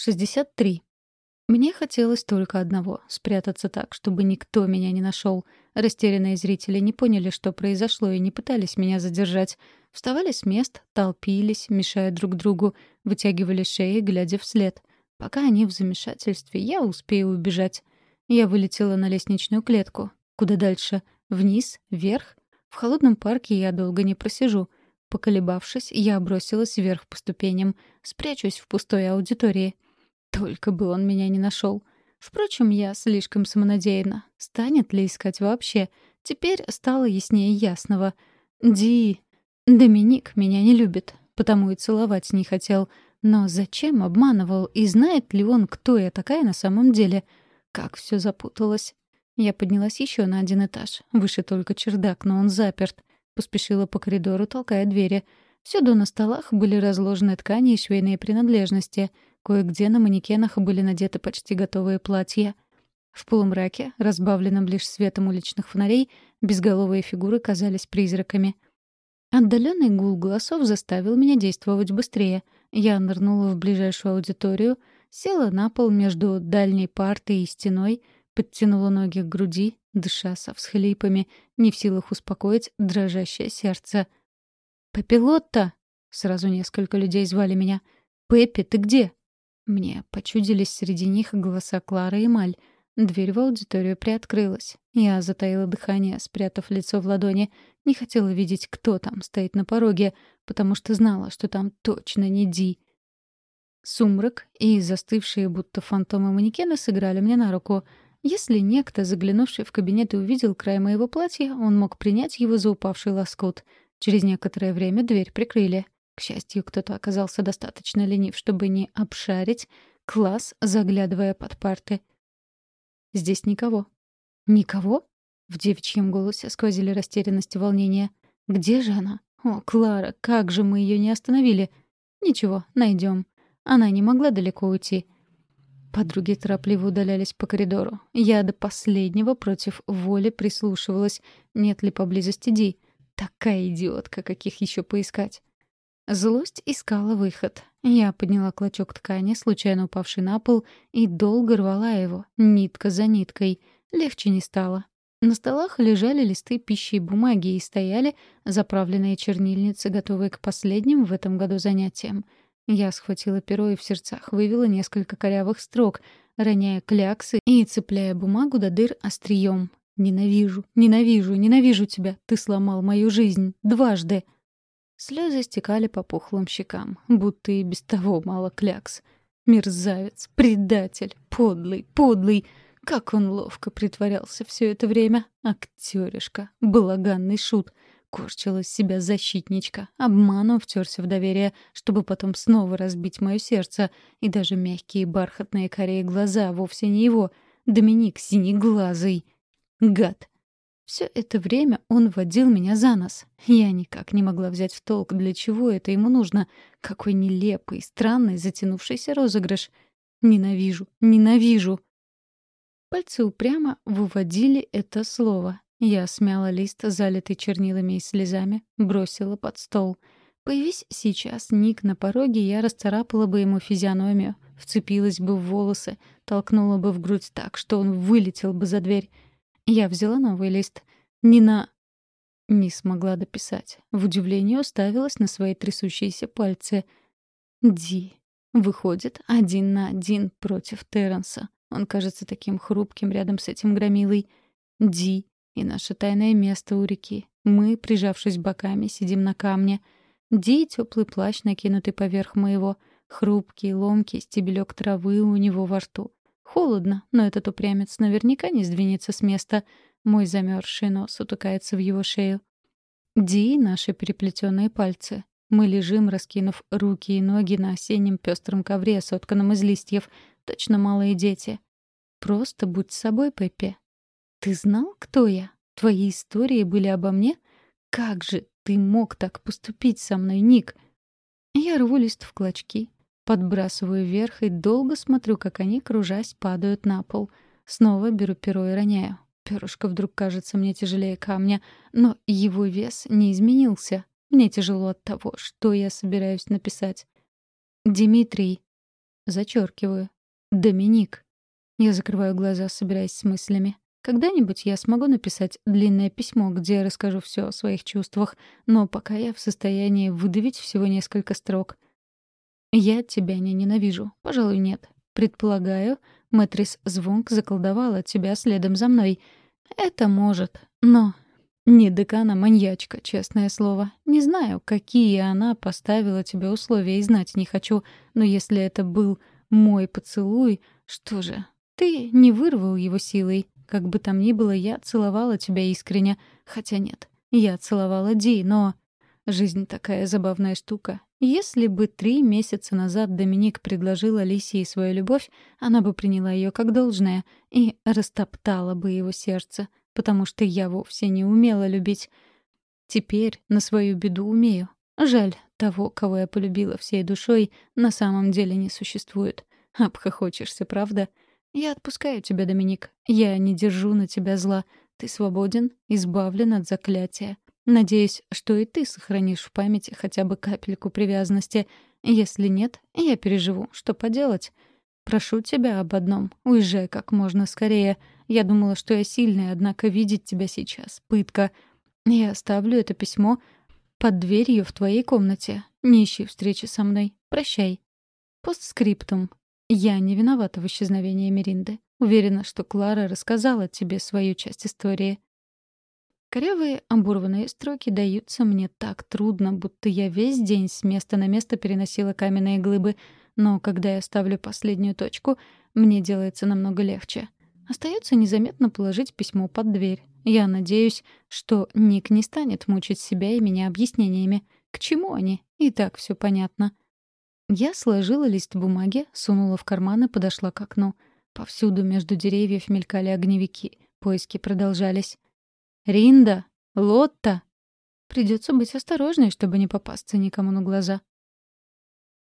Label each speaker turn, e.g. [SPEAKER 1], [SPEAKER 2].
[SPEAKER 1] 63. Мне хотелось только одного — спрятаться так, чтобы никто меня не нашел. Растерянные зрители не поняли, что произошло, и не пытались меня задержать. Вставали с мест, толпились, мешая друг другу, вытягивали шеи, глядя вслед. Пока они в замешательстве, я успею убежать. Я вылетела на лестничную клетку. Куда дальше? Вниз? Вверх? В холодном парке я долго не просижу. Поколебавшись, я бросилась вверх по ступеням. Спрячусь в пустой аудитории. Только бы он меня не нашел. Впрочем, я слишком самонадеянна. Станет ли искать вообще? Теперь стало яснее ясного. Ди... Доминик меня не любит, потому и целовать не хотел. Но зачем обманывал? И знает ли он, кто я такая на самом деле? Как все запуталось. Я поднялась еще на один этаж. Выше только чердак, но он заперт. Поспешила по коридору, толкая двери. Всюду на столах были разложены ткани и швейные принадлежности — Кое-где на манекенах были надеты почти готовые платья. В полумраке, разбавленном лишь светом уличных фонарей, безголовые фигуры казались призраками. Отдаленный гул голосов заставил меня действовать быстрее. Я нырнула в ближайшую аудиторию, села на пол между дальней партой и стеной, подтянула ноги к груди, дыша со всхлипами, не в силах успокоить дрожащее сердце. «Папилотта!» — сразу несколько людей звали меня. «Пеппи, ты где?» Мне почудились среди них голоса Клары и Маль. Дверь в аудиторию приоткрылась. Я затаила дыхание, спрятав лицо в ладони. Не хотела видеть, кто там стоит на пороге, потому что знала, что там точно не Ди. Сумрак и застывшие будто фантомы манекены сыграли мне на руку. Если некто, заглянувший в кабинет и увидел край моего платья, он мог принять его за упавший лоскут. Через некоторое время дверь прикрыли. К счастью, кто-то оказался достаточно ленив, чтобы не обшарить класс, заглядывая под парты. «Здесь никого». «Никого?» В девичьем голосе сквозили растерянность и волнение. «Где же она? О, Клара, как же мы ее не остановили?» «Ничего, найдем. Она не могла далеко уйти». Подруги торопливо удалялись по коридору. Я до последнего против воли прислушивалась, нет ли поблизости Ди. Такая идиотка, каких еще поискать. Злость искала выход. Я подняла клочок ткани, случайно упавший на пол, и долго рвала его, нитка за ниткой. Легче не стало. На столах лежали листы пищи и бумаги и стояли заправленные чернильницы, готовые к последним в этом году занятиям. Я схватила перо и в сердцах вывела несколько корявых строк, роняя кляксы и цепляя бумагу до дыр острием. «Ненавижу, ненавижу, ненавижу тебя! Ты сломал мою жизнь! Дважды!» Слезы стекали по пухлым щекам, будто и без того мало клякс. Мерзавец, предатель, подлый, подлый. Как он ловко притворялся все это время. Актеришка, балаганный шут. Корчил из себя защитничка. Обманом втерся в доверие, чтобы потом снова разбить мое сердце. И даже мягкие бархатные кореи глаза вовсе не его. Доминик синеглазый. Гад. Все это время он водил меня за нос. Я никак не могла взять в толк, для чего это ему нужно. Какой нелепый, странный, затянувшийся розыгрыш. Ненавижу, ненавижу. Пальцы упрямо выводили это слово. Я смяла лист, залитый чернилами и слезами, бросила под стол. Появись сейчас Ник на пороге, я расцарапала бы ему физиономию, вцепилась бы в волосы, толкнула бы в грудь так, что он вылетел бы за дверь. Я взяла новый лист. Не на... Не смогла дописать. В удивлении уставилась на свои трясущиеся пальцы. Ди. Выходит, один на один против Терренса. Он кажется таким хрупким рядом с этим громилой. Ди. И наше тайное место у реки. Мы, прижавшись боками, сидим на камне. Ди — теплый плащ, накинутый поверх моего. Хрупкий, ломкий стебелек травы у него во рту. Холодно, но этот упрямец наверняка не сдвинется с места. Мой замерзший нос утыкается в его шею. Ди — наши переплетенные пальцы. Мы лежим, раскинув руки и ноги на осеннем пестром ковре, сотканном из листьев. Точно малые дети. Просто будь собой, Пеппи. Ты знал, кто я? Твои истории были обо мне? Как же ты мог так поступить со мной, Ник? Я рву лист в клочки, Подбрасываю вверх и долго смотрю, как они, кружась, падают на пол. Снова беру перо и роняю. Перышко вдруг кажется мне тяжелее камня, но его вес не изменился. Мне тяжело от того, что я собираюсь написать. «Димитрий». зачеркиваю. Доминик. Я закрываю глаза, собираясь с мыслями. Когда-нибудь я смогу написать длинное письмо, где расскажу все о своих чувствах, но пока я в состоянии выдавить всего несколько строк. «Я тебя не ненавижу. Пожалуй, нет. Предполагаю, Мэтрис Звонк заколдовала тебя следом за мной. Это может, но не декана маньячка, честное слово. Не знаю, какие она поставила тебе условия, и знать не хочу. Но если это был мой поцелуй, что же, ты не вырвал его силой. Как бы там ни было, я целовала тебя искренне. Хотя нет, я целовала Ди, но... Жизнь такая забавная штука. Если бы три месяца назад Доминик предложил Алисии свою любовь, она бы приняла ее как должное и растоптала бы его сердце — потому что я вовсе не умела любить. Теперь на свою беду умею. Жаль, того, кого я полюбила всей душой, на самом деле не существует. Обхохочешься, правда? Я отпускаю тебя, Доминик. Я не держу на тебя зла. Ты свободен, избавлен от заклятия. Надеюсь, что и ты сохранишь в памяти хотя бы капельку привязанности. Если нет, я переживу. Что поделать? Прошу тебя об одном. Уезжай как можно скорее. Я думала, что я сильная, однако видеть тебя сейчас — пытка. Я оставлю это письмо под дверью в твоей комнате. Не ищи встречи со мной. Прощай. Постскриптум. Я не виновата в исчезновении Меринды. Уверена, что Клара рассказала тебе свою часть истории. Корявые оборванные строки даются мне так трудно, будто я весь день с места на место переносила каменные глыбы, но когда я ставлю последнюю точку, мне делается намного легче. Остается незаметно положить письмо под дверь. Я надеюсь, что Ник не станет мучить себя и меня объяснениями. К чему они? И так все понятно. Я сложила лист бумаги, сунула в карман и подошла к окну. Повсюду между деревьев мелькали огневики. Поиски продолжались. «Ринда! Лотта!» Придется быть осторожной, чтобы не попасться никому на глаза.